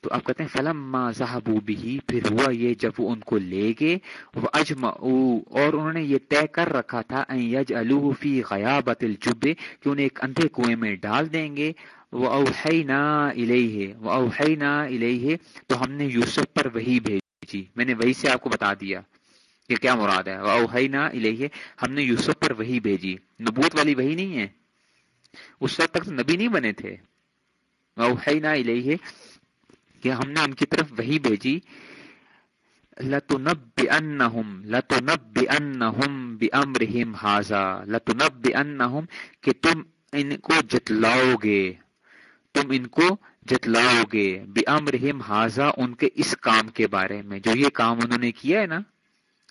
تو آپ کہتے ہیں فلم صاحب بھی پھر ہوا یہ جب وہ ان کو لے گئے وہ اجما اور انہوں نے یہ طے کر رکھا تھا یج الفی غیابت الجبے کہ انہیں ایک اندھے کنویں میں ڈال دیں گے وہ اوحینا الیہ وہ اوحینا الیہ تو ہم نے یوسف پر وہی بھیجی، میں نے وہی سے آپ کو بتا دیا، کہ کیا مراد ہے وہ اوحینا الیہ ہم نے یوسف پر وہی بھیجی، نبوت والی وہی نہیں ہے، اس وقت تک نبی نہیں بنے تھے وہ اوحینا الیہ کہ ہم نے ان کی طرف وہی بھیجی۔ لَتُنَبِّئَنَّهُمْ لَتُنَبِّئَنَّهُمْ بِأَمْرِهِمْ هَذَا لَتُنَبِّئَنَّهُمْ کہ تم ان کو جتلاؤ گے۔ تم ان کو جتلاؤ گے۔ بِأَمْرِهِمْ هَذَا ان کے اس کام کے بارے میں۔ جو یہ کام انہوں نے کیا ہے نا،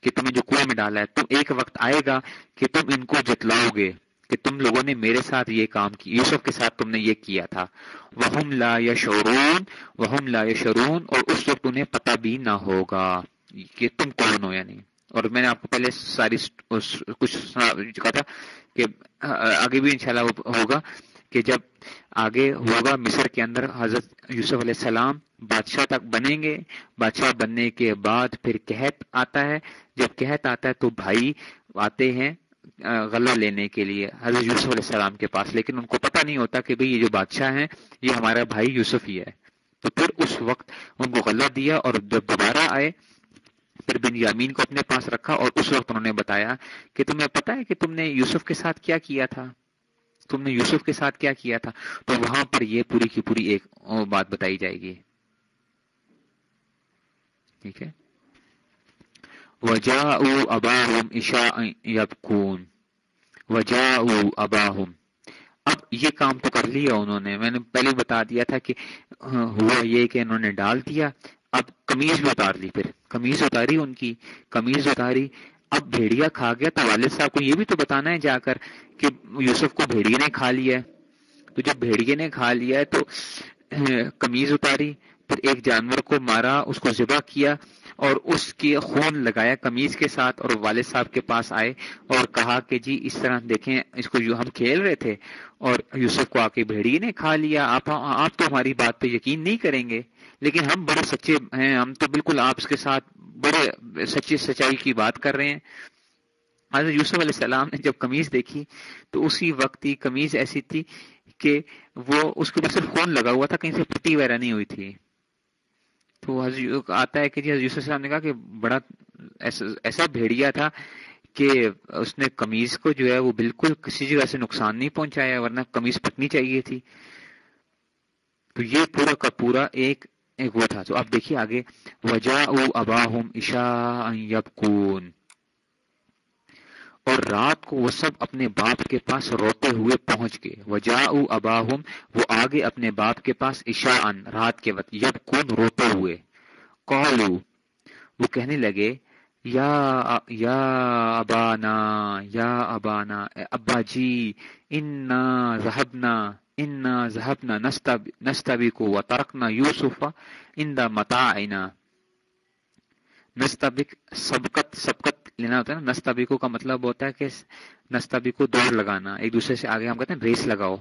کہ تمہیں جو کنویں میں ڈالا ہے تو ایک وقت آئے گا کہ تم ان کو جتلاؤ گے۔ کہ تم لوگوں نے میرے ساتھ یہ کام کیا یوسف کے ساتھ تم نے یہ کیا تھا۔ وہم لا یشعرون وہم لا یشعرون اور اس وقت انہیں پتہ بھی نہ ہوگا کہ تم کون ہو یعنی۔ اور میں نے آپ کو پہلے ساری کچھ کہا تھا کہ آگے بھی انشاءاللہ ہوگا کہ جب آگے ہوگا مصر کے اندر حضرت یوسف علیہ السلام، بادشاہ تک بنیں گے۔ بادشاہ بننے کے بعد پھر قحط آتا ہے۔ جب قحط آتا ہے تو بھائی آتے ہیں۔ غلہ لینے کے لیے حضرت یوسف علیہ السلام کے پاس، لیکن ان کو پتہ نہیں ہوتا کہ بھئی یہ جو بادشاہ ہیں، یہ ہمارا بھائی یوسف ہی ہے۔ تو پھر اس وقت ان کو غلہ دیا اور جب دوبارہ آئے، پھر بن یامین کو اپنے پاس رکھا اور اس وقت انہوں نے بتایا کہ تمہیں پتا ہے کہ تم نے یوسف کے ساتھ کیا کیا تھا؟ تم نے یوسف کے ساتھ کیا کیا تھا؟ تو وہاں پر یہ پوری کی پوری ایک بات بتائی جائے گی۔ ٹھیک ہے؟ وجاءوا اباهم عشاء يبكون. وجاءوا اباهم اب یہ کام تو کر لیا انہوں نے. میں نے پہلے بتا دیا تھا کہ ہاں، ہوا یہ کہ انہوں نے ڈال دیا. اب کمیز بھی اتار لی پھر. کمیز اتاری ان کی. کمیز اتاری. اب بھیڑیا کھا گیا. تو والد صاحب کو یہ بھی تو بتانا ہے جا کر کہ یوسف کو بھیڑیے نے کھا لیا ہے. تو جب بھیڑیے نے کھا لیا ہے تو ہاں، کمیز اتاری. پھر ایک جانور کو مارا، اس کو ذبح کیا. اور اس کی خون لگایا کمیز کے ساتھ اور والد صاحب کے پاس آئے اور کہا کہ جی اس طرح دیکھیں، اس کو ہم کھیل رہے تھے اور یوسف کو آ کے بھیڑی نے کھا لیا۔ آپ آپ تو ہماری بات پہ یقین نہیں کریں گے، لیکن ہم بڑے سچے ہیں۔ ہم تو بالکل آپ کے ساتھ بڑے سچی سچائی کی بات کر رہے ہیں۔ حضرت یوسف علیہ السلام نے جب کمیز دیکھی تو اسی وقت ہی کمیز ایسی تھی کہ وہ اس کے اوپر صرف خون لگا ہوا تھا، کہیں سے پٹی وغیرہ نہیں ہوئی تھی۔ تو آتا ہے کہ جی یوسف السلام نے کہا کہ بڑا ایسا بھیڑیا تھا کہ اس نے قمیض کو جو ہے وہ بالکل کسی جگہ سے نقصان نہیں پہنچایا، ورنہ قمیض پھٹنی چاہیے تھی۔ تو یہ پورا کا پورا ایک ایک وہ تھا۔ تو آپ دیکھیے آگے وجا اباہم اشا یبکون اور رات کو وہ سب اپنے باپ کے پاس روتے ہوئے پہنچ گئے۔ وجا اباہم، وہ آگے اپنے باپ کے پاس عشاء رات کے وقت یب کون روتے ہوئے۔ وہ کہنے لگے، یا یا ابانا یا ابانا ابا جی انا ذہبنا انا ذہبنا نستبی کو و ترکنا یوسف ان دا متا نستبک سبقت سبقت لینا ہوتا ہے نا نستبیکو کا مطلب ہوتا ہے کہ نستبیکو دوڑ لگانا، ایک دوسرے سے آگے ہم کہتے ہیں ریس لگاؤ۔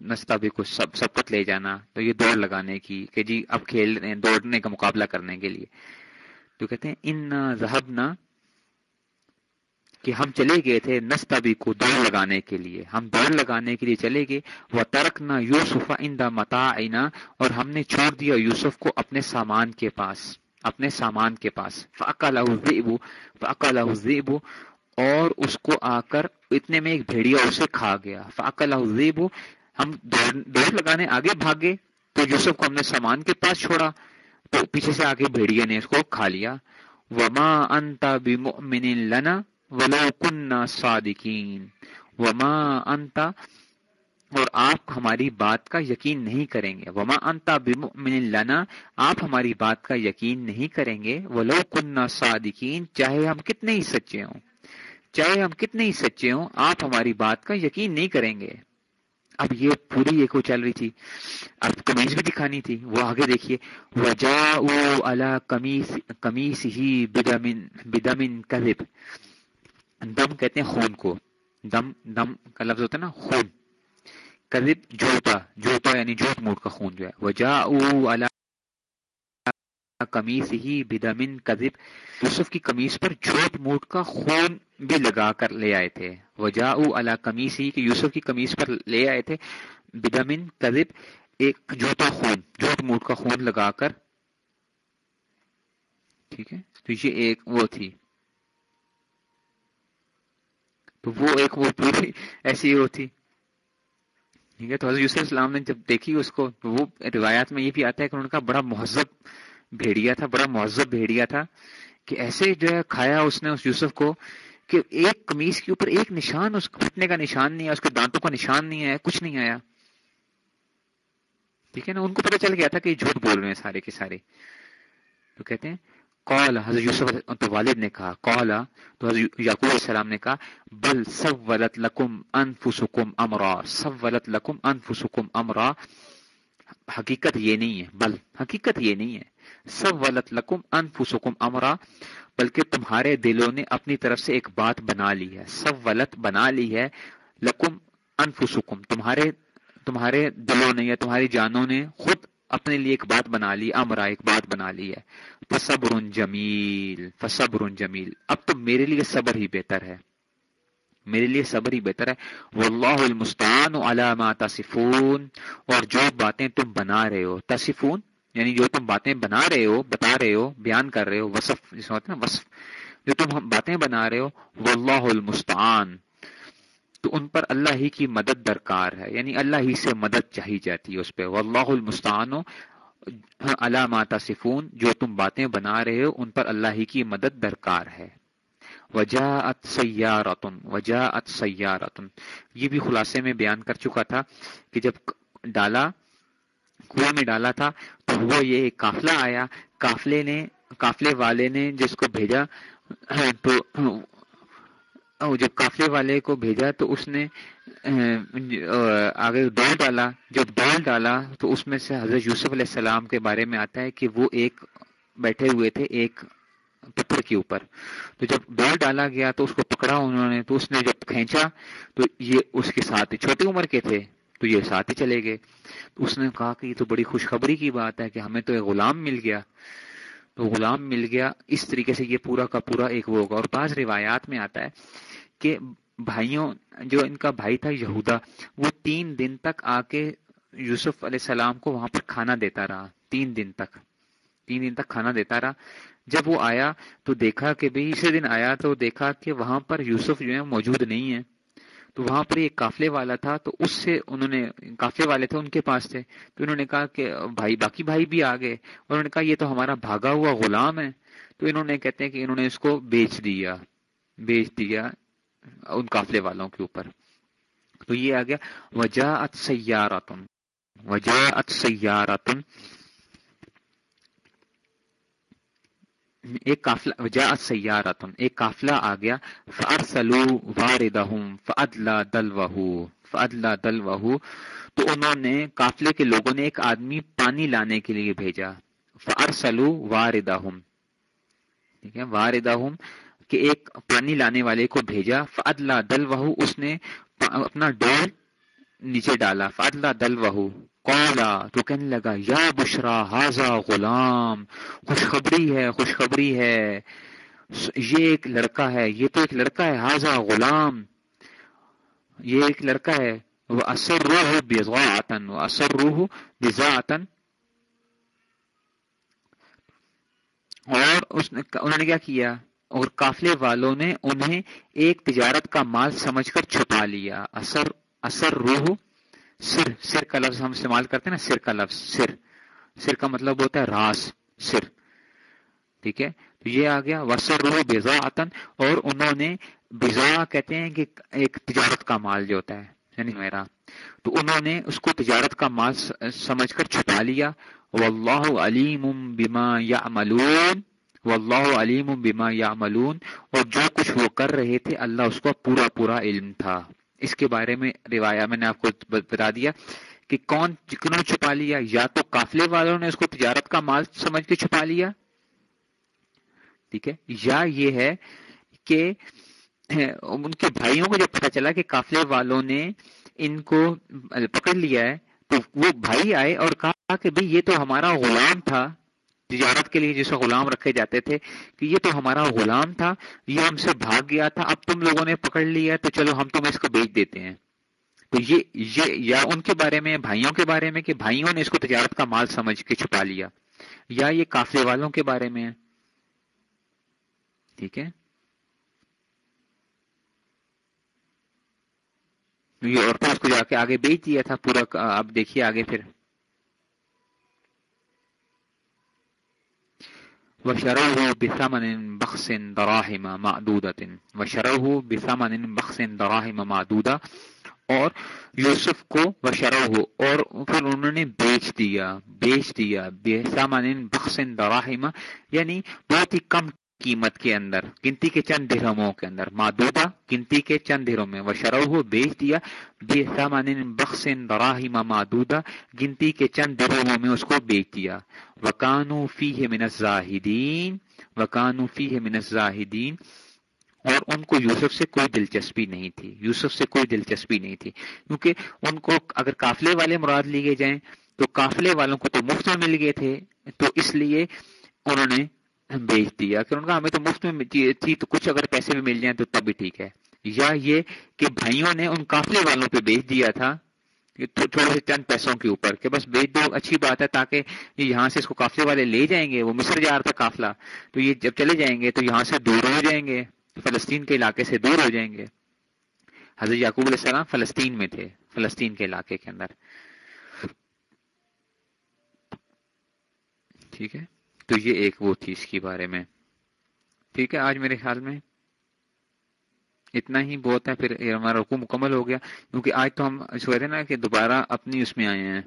نستبیکو سب سبقت لے جانا، تو یہ دوڑ لگانے کی، کہ جی اب کھیل دوڑنے کا مقابلہ کرنے کے لیے۔ تو کہتے ہیں ان ذہبنا کہ ہم چلے گئے تھے نستبی کو دوڑ لگانے کے لیے۔ ہم دوڑ لگانے کے لیے چلے گئے۔ وہ ترک نہ یوسف ان دا متا اور ہم نے چھوڑ دیا یوسف کو اپنے سامان کے پاس۔ اپنے سامان کے پاس۔ فعقل فعقل اور اس کو آ کر اتنے میں ایک بھیڑیا اسے کھا گیا۔ فعقل ہم دوڑ لگانے آگے بھاگے تو یوسف کو ہم نے سامان کے پاس چھوڑا، تو پیچھے سے آگے بھیڑیا نے اس کو کھا لیا۔ وما انتا بمؤمن لنا ولو کننا صادقین وما انتا اور آپ ہماری بات کا یقین نہیں کریں گے۔ وما انتا بمؤمن لنا۔ آپ ہماری بات کا یقین نہیں کریں گے۔ وہ لو کننا صادقین چاہے ہم کتنے ہی سچے ہوں۔ چاہے ہم کتنے ہی سچے ہوں، آپ ہماری بات کا یقین نہیں کریں گے۔ اب یہ پوری ایک چل رہی تھی۔ اب کمیز بھی دکھانی تھی۔ وہ آگے دیکھیے۔ وجا اللہ کمیس کمیس ہی بدمن بدمن کذب دم کہتے ہیں خون کو۔ دم دم کا لفظ ہوتا ہے نا، خون۔ کذب جوتا جوتا یعنی جوت موٹ کا خون جو ہے۔ وجا کمیز ہی بدمن کذب۔ یوسف کی کمیز پر جھوٹ موٹ کا خون بھی لگا کر لے آئے تھے۔ وجا اللہ کمیز ہی کہ یوسف کی کمیز پر لے آئے تھے۔ بدمن کذب، ایک جوتا خون جھوٹ موٹ کا خون لگا کر۔ ٹھیک ہے؟ تو یہ ایک وہ تھی۔ تو وہ ایک وہ پوری ایسی ہوتی ٹھیک ہے؟ تو حضرت یوسف السلام نے جب دیکھی اس کو وہ روایات میں یہ بھی آتا ہے کہ ان کا بڑا مہذب بھیڑیا تھا، بڑا مہذب بھیڑیا تھا کہ ایسے جو ہے کھایا اس نے اس یوسف کو کہ ایک کمیز کے اوپر ایک نشان، اس پھٹنے کا نشان نہیں ہے اس کے دانتوں کا نشان نہیں آیا، کچھ نہیں آیا۔ ٹھیک ہے نا؟ ان کو پتہ چل گیا تھا کہ یہ جھوٹ بول رہے ہیں سارے کے سارے۔ تو کہتے ہیں قال حضرت یوسف تو والد نے کہا، قال، تو حضرت یعقوب علیہ السلام نے کہا، بل سولت لکم انفسکم امرا، سولت لکم انفسکم امرا. حقیقت یہ نہیں ہے، بل، حقیقت یہ نہیں ہے. سولت لکم انفسکم امرا، بلکہ تمہارے دلوں نے اپنی طرف سے ایک بات بنا لی ہے، سولت بنا لی ہے، لکم انفسکم، تمہارے تمہارے دلوں نے یا تمہاری جانوں نے خود اپنے لیے ایک بات بنا لی امرا ایک بات بنا لی ہے۔ فصبر جمیل فصبر جمیل۔ اب تو میرے لیے صبر ہی بہتر ہے۔ میرے لیے صبر ہی بہتر ہے۔ واللہ المستعان علی ما تصفون۔ اور جو باتیں تم بنا رہے ہو، تصفون؟ یعنی جو تم باتیں بنا رہے ہو، بتا رہے ہو، بیان کر رہے ہو، وصف، جس ہوتا ہے نا، وصف۔ جو تم باتیں بنا رہے ہو، واللہ المستعان۔ تو ان پر اللہ ہی کی مدد درکار ہے یعنی اللہ ہی سے مدد چاہی جاتی ہے اس پہ۔ واللہ المستعان علامات صفون جو تم باتیں بنا رہے ہو، ان پر اللہ ہی کی مدد درکار ہے۔ وجاعت سیارتن وجاعت سیارتن۔ یہ بھی خلاصے میں بیان کر چکا تھا کہ جب ڈالا، کنویں میں ڈالا تھا، تو وہ یہ ایک کافلہ آیا۔ کافلے نے کافلے والے نے جس کو بھیجا، تو جب کافلے والے کو بھیجا تو اس نے آگے ڈول ڈالا۔ جب ڈول ڈالا تو اس میں سے حضرت یوسف علیہ السلام کے بارے میں آتا ہے کہ وہ ایک بیٹھے ہوئے تھے ایک پتھر کے اوپر۔ تو جب ڈول ڈالا گیا تو اس کو پکڑا انہوں نے، تو اس نے جب کھینچا تو یہ اس کے ساتھ چھوٹی عمر کے تھے، تو یہ ساتھ ہی چلے گئے۔ تو اس نے کہا کہ یہ تو بڑی خوشخبری کی بات ہے کہ ہمیں تو ایک غلام مل گیا۔ غلام مل گیا۔ اس طریقے سے یہ پورا کا پورا ایک وہ ہوگا۔ اور بعض روایات میں آتا ہے کہ بھائیوں، جو ان کا بھائی تھا یہودا، وہ تین دن تک آ کے یوسف علیہ السلام کو وہاں پر کھانا دیتا رہا۔ تین دن تک۔ تین دن تک کھانا دیتا رہا۔ جب وہ آیا تو دیکھا کہ بھائی، اسی دن آیا تو دیکھا کہ وہاں پر یوسف جو ہے موجود نہیں ہے۔ تو وہاں پر ایک کافلے والا تھا، تو اس سے انہوں نے کافلے والے تھے ان کے پاس تھے، تو انہوں نے کہا کہ بھائی، باقی بھائی بھی آ گئے۔ اور انہوں نے کہا، یہ تو ہمارا بھاگا ہوا غلام ہے۔ تو انہوں نے کہتے ہیں کہ انہوں نے اس کو بیچ دیا بیچ دیا ان قافلے والوں کے اوپر۔ تو یہ آ گیا۔ وجہ ات سیارتن۔ وجہ ات سیارتن۔ ایک کافلا وجہ سیارتن، ایک قافلہ آ گیا فارسلو واردہم فادلا دلوہو فادلا دلوہو تو انہوں نے قافلے کے لوگوں نے ایک آدمی پانی لانے کے لیے بھیجا فارسلو واردہم ٹھیک ہے واردہم کہ ایک پانی لانے والے کو بھیجا فادلہ دل وہو اس نے اپنا ڈول نیچے ڈالا فادلہ دل وہو تو کہنے لگا، یا بشرا حاضا غلام، خوشخبری ہے خوشخبری ہے۔ یہ ایک لڑکا ہے، یہ تو ایک لڑکا ہے حاضا غلام۔ یہ ایک لڑکا ہے وہ اثر روح بزاطن وہ اثر روح بزاطن اور اس نے انہوں نے کیا کیا؟ اور قافلے والوں نے انہیں ایک تجارت کا مال سمجھ کر چھپا لیا۔ اثر اثر روح سر سر کا لفظ ہم استعمال کرتے ہیں نا، سر کا لفظ، سر۔ سر کا مطلب ہوتا ہے راس سر۔ ٹھیک ہے؟ تو یہ آ گیا وسر روح بزا اور انہوں نے بزا کہتے ہیں کہ ایک تجارت کا مال جو ہوتا ہے یعنی میرا۔ تو انہوں نے اس کو تجارت کا مال سمجھ کر چھپا لیا۔ واللہ علیم بما یعملون واللہ علیم بما یعملون اور جو کچھ وہ کر رہے تھے، اللہ اس کو پورا پورا علم تھا۔ اس کے بارے میں روایا میں نے آپ کو بتا دیا کہ کون کنوں چھپا لیا، یا تو قافلے والوں نے اس کو تجارت کا مال سمجھ کے چھپا لیا؟ ٹھیک ہے؟ یا یہ ہے کہ ان کے بھائیوں کو جب پتا چلا کہ قافلے والوں نے ان کو پکڑ لیا ہے، تو وہ بھائی آئے اور کہا کہ بھئی یہ تو ہمارا غلام تھا۔ تجارت کے لیے جسے غلام رکھے جاتے تھے کہ یہ تو ہمارا غلام تھا، یہ ہم سے بھاگ گیا تھا، اب تم لوگوں نے پکڑ لیا تو چلو ہم تمہیں اس کو بیچ دیتے ہیں۔ تو یہ یہ یا ان کے بارے میں، بھائیوں کے بارے میں کہ بھائیوں نے اس کو تجارت کا مال سمجھ کے چھپا لیا، یا یہ کافلے والوں کے بارے میں۔ ٹھیک ہے۔ یہ عورتوں اس کو جا کے آگے بیچ دیا تھا، پورا، اب دیکھیے آگے پھر۔ وشروه بثمن بخس دراهم معدودة. وشروه بثمن بخس دراهم معدودة. اور یوسف کو وشروه، اور پھر انہوں نے بیچ دیا بیچ دیا، بثمن بخس دراهم یعنی بہت ہی کم قیمت کے اندر، گنتی کے چند درہموں کے اندر۔ مادودہ گنتی کے چند درہم میں۔ وہ شروع بیچ دیا بے سامان بخش دراہی مادودہ گنتی کے چند درہموں میں اس کو بیچ دیا۔ وکانو فی ہے من الزاہدین۔ وکانو فی ہے من الزاہدین۔ اور ان کو یوسف سے کوئی دلچسپی نہیں تھی۔ یوسف سے کوئی دلچسپی نہیں تھی۔ کیونکہ ان کو اگر قافلے والے مراد لیے جائیں تو قافلے والوں کو تو مفت میں مل گئے تھے۔ تو اس لیے انہوں نے بیچ دیا۔ کہ ان کا ہمیں تو مفت میں تھی تو کچھ اگر پیسے بھی مل جائیں تو تب بھی ٹھیک ہے۔ یا یہ کہ بھائیوں نے ان قافلے والوں پہ بیچ دیا تھا تھوڑے سے چند پیسوں کے اوپر کہ بس بیچ دو، اچھی بات ہے، تاکہ یہاں سے اس کو قافلے والے لے جائیں گے، وہ مصر جا رہا تھا قافلہ، تو یہ جب چلے جائیں گے تو یہاں سے دور ہو جائیں گے، فلسطین کے علاقے سے دور ہو جائیں گے۔ حضرت یعقوب علیہ السلام فلسطین میں تھے، فلسطین کے علاقے کے اندر۔ ٹھیک ہے؟ تو یہ ایک وہ تھی اس کے بارے میں۔ ٹھیک ہے، آج میرے خیال میں اتنا ہی بہت ہے، پھر ہمارا رکو مکمل ہو گیا۔ کیونکہ آج تو ہم ہیں نا کہ دوبارہ اپنی اس میں آئے ہیں۔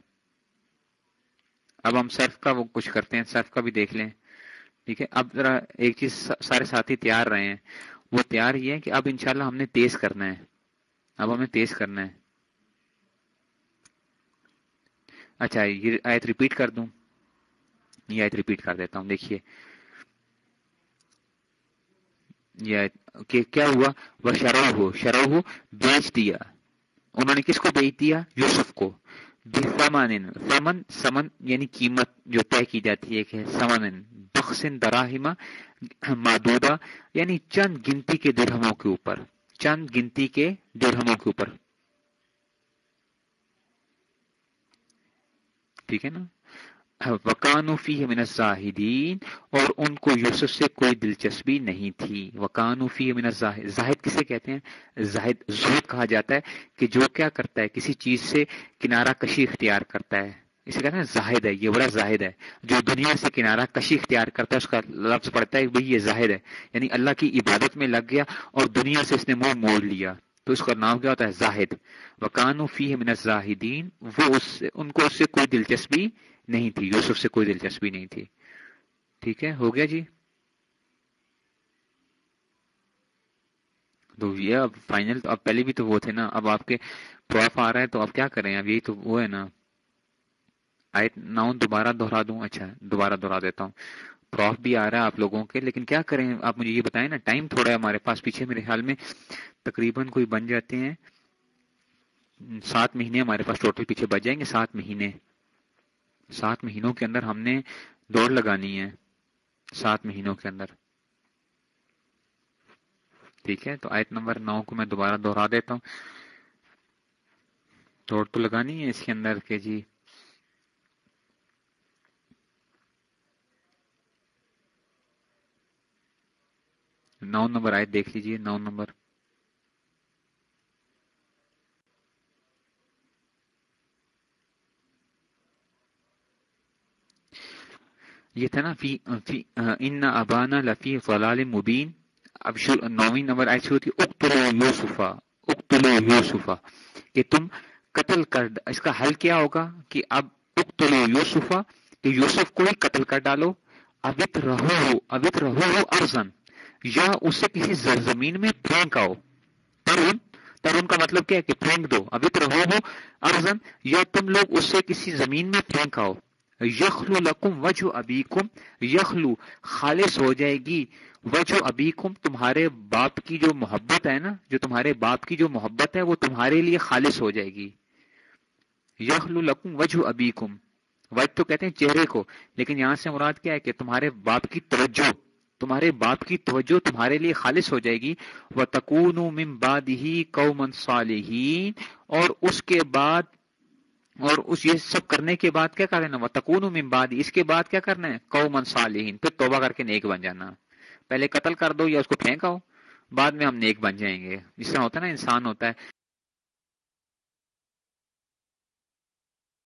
اب ہم سرف کا وہ کچھ کرتے ہیں سرف کا بھی دیکھ لیں۔ ٹھیک ہے، اب ذرا ایک چیز سارے ساتھی تیار رہے ہیں۔ وہ تیار یہ ہے کہ اب انشاءاللہ ہم نے تیز کرنا ہے۔ اب ہمیں تیز کرنا ہے۔ اچھا یہ آیت ریپیٹ کر دوں۔ یہ آیت ریپیٹ کر دیتا ہوں، دیکھیے۔ یہ کہ کیا ہوا؟ وہ شرح ہو شرح ہو بیچ دیا۔ انہوں نے کس کو بیچ دیا؟ یوسف کو۔ سمن سمن سمن یعنی قیمت جو طے کی جاتی ہے کہ سمن بخسن دراہما مادودا یعنی چند گنتی کے درہموں کے اوپر۔ چند گنتی کے درہموں کے اوپر۔ ٹھیک ہے نا؟ وکانوفی من الزاہدین، اور ان کو یوسف سے کوئی دلچسپی نہیں تھی۔ وکانوفی من الزاہد زاہد کسے کہتے ہیں؟ زاہد زہد کہا جاتا ہے کہ جو کیا کرتا ہے، کسی چیز سے کنارہ کشی اختیار کرتا ہے۔ اسے کہتے ہیں زاہد ہے، یہ بڑا زاہد ہے۔ جو دنیا سے کنارہ کشی اختیار کرتا ہے، اس کا لفظ پڑتا ہے بھئی یہ زاہد ہے۔ یعنی اللہ کی عبادت میں لگ گیا اور دنیا سے اس نے منہ موڑ لیا۔ تو اس کا نام کیا ہوتا ہے؟ زاہد۔ وکانو فی من الزاہدین، وہ اس سے، ان کو اس سے کوئی دلچسپی نہیں تھی، یوسف سے کوئی دلچسپی نہیں تھی۔ ٹھیک ہے، ہو گیا جی۔ تو یہ اب فائنل اب پہلے بھی تو وہ تھے نا۔ اب آپ کے پروف آ رہا ہے تو اب کیا کریں؟ اب یہی تو وہ ہے نا۔ آئے ناؤن دوبارہ دہرا دوں۔ اچھا دوبارہ دہرا دیتا ہوں۔ پروف بھی آ رہا ہے آپ لوگوں کے، لیکن کیا کریں؟ آپ مجھے یہ بتائیں نا ٹائم تھوڑا ہے ہمارے پاس۔ پیچھے میرے خیال میں تقریباً کوئی بن جاتے ہیں۔ سات مہینے ہمارے پاس ٹوٹل پیچھے بچ جائیں گے، سات مہینے۔ سات مہینوں کے اندر ہم نے دوڑ لگانی ہے۔ سات مہینوں کے اندر۔ ٹھیک ہے، تو آیت نمبر نو کو میں دوبارہ دوہرا دیتا ہوں۔ دوڑ تو لگانی ہے اس کے اندر کہ جی۔ نو نمبر آیت دیکھ لیجیے، نو نمبر۔ یہ تھا نا، فی ان ابانا لفی فلال مبین اب نویں نمبر ایسی ہوتی اکتلو یوسفا اکتلو یوسفا۔ کہ تم قتل کر اس کا حل کیا ہوگا؟ کہ اب اکتلو یوسفا، کہ یوسف کو ہی قتل کر ڈالو۔ ابت رہو ابت رہو ارزن یا اسے کسی زرزمین میں پھینک آؤ۔ ترون ترون کا مطلب کیا ہے؟ کہ پھینک دو۔ ابت رہو ہو ارزن یا تم لوگ اس سے کسی زمین میں پھینک آؤ۔ یخلو لکم وجہ ابیکم، یخلو خالص ہو جائے گی وجہ ابیکم، تمہارے باپ کی جو محبت ہے نا، جو تمہارے باپ کی جو محبت ہے، وہ تمہارے لیے خالص ہو جائے گی۔ یخلو لکم وجہ ابیکم۔ وجہ تو کہتے ہیں چہرے کو، لیکن یہاں سے مراد کیا ہے کہ تمہارے باپ کی توجہ، تمہارے باپ کی توجہ تمہارے لیے خالص ہو جائے گی۔ وہ تکون ممباد ہی قومن صالحین اور اس کے بعد اور اس یہ سب کرنے کے بعد کیا کرنا وہ تکون ممباد اس کے بعد کیا کرنا ہے؟ کو منصالحین پھر توبہ کر کے نیک بن جانا۔ پہلے قتل کر دو یا اس کو پھینکاؤ، بعد میں ہم نیک بن جائیں گے۔ جس طرح ہوتا ہے نا؟ انسان ہوتا ہے۔